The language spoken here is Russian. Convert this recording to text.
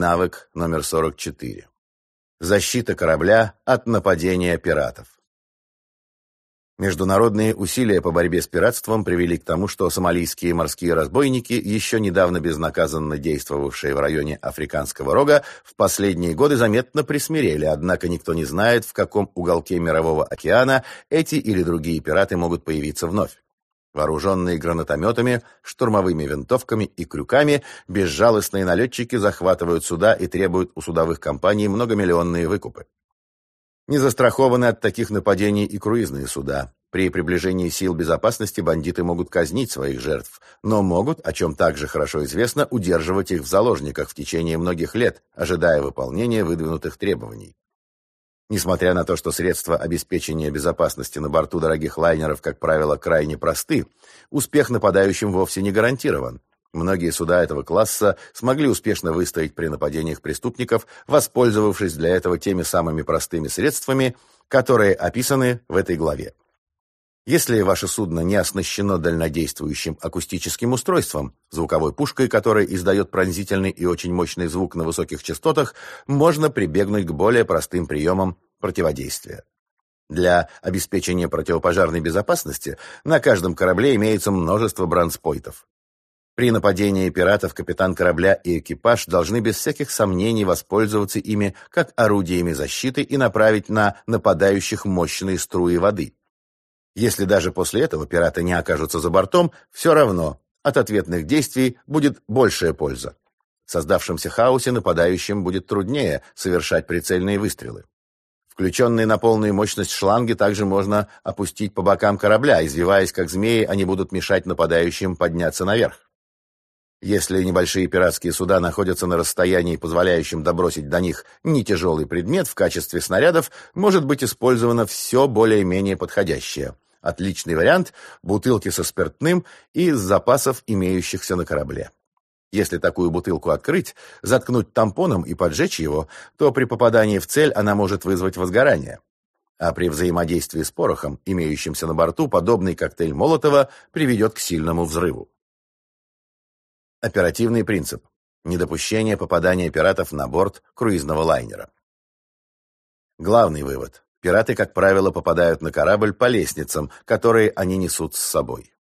Навык номер 44. Защита корабля от нападения пиратов. Международные усилия по борьбе с пиратством привели к тому, что сомалийские морские разбойники, еще недавно безнаказанно действовавшие в районе Африканского рога, в последние годы заметно присмирели, однако никто не знает, в каком уголке Мирового океана эти или другие пираты могут появиться вновь. Вооруженные гранатометами, штурмовыми винтовками и крюками, безжалостные налетчики захватывают суда и требуют у судовых компаний многомиллионные выкупы. Не застрахованы от таких нападений и круизные суда. При приближении сил безопасности бандиты могут казнить своих жертв, но могут, о чем также хорошо известно, удерживать их в заложниках в течение многих лет, ожидая выполнения выдвинутых требований. Несмотря на то, что средства обеспечения безопасности на борту дорогих лайнеров, как правило, крайне просты, успех нападающим вовсе не гарантирован. Многие суда этого класса смогли успешно выстоять при нападениях преступников, воспользовавшись для этого теми самыми простыми средствами, которые описаны в этой главе. Если ваше судно не оснащено дальнодействующим акустическим устройством, звуковой пушкой, которая издает пронзительный и очень мощный звук на высоких частотах, можно прибегнуть к более простым приемам противодействия. Для обеспечения противопожарной безопасности на каждом корабле имеется множество бронспойтов. При нападении пиратов капитан корабля и экипаж должны без всяких сомнений воспользоваться ими как орудиями защиты и направить на нападающих мощные струи воды. Если даже после этого пираты не окажутся за бортом, все равно от ответных действий будет большая польза. В создавшемся хаосе нападающим будет труднее совершать прицельные выстрелы. Включенные на полную мощность шланги также можно опустить по бокам корабля, извиваясь как змеи, они будут мешать нападающим подняться наверх. Если небольшие пиратские суда находятся на расстоянии, позволяющем добросить до них нетяжелый предмет в качестве снарядов, может быть использовано все более-менее подходящее. Отличный вариант – бутылки со спиртным из запасов, имеющихся на корабле. Если такую бутылку открыть, заткнуть тампоном и поджечь его, то при попадании в цель она может вызвать возгорание. А при взаимодействии с порохом, имеющимся на борту, подобный коктейль Молотова приведет к сильному взрыву. Оперативный принцип. Недопущение попадания пиратов на борт круизного лайнера. Главный вывод. Пираты, как правило, попадают на корабль по лестницам, которые они несут с собой.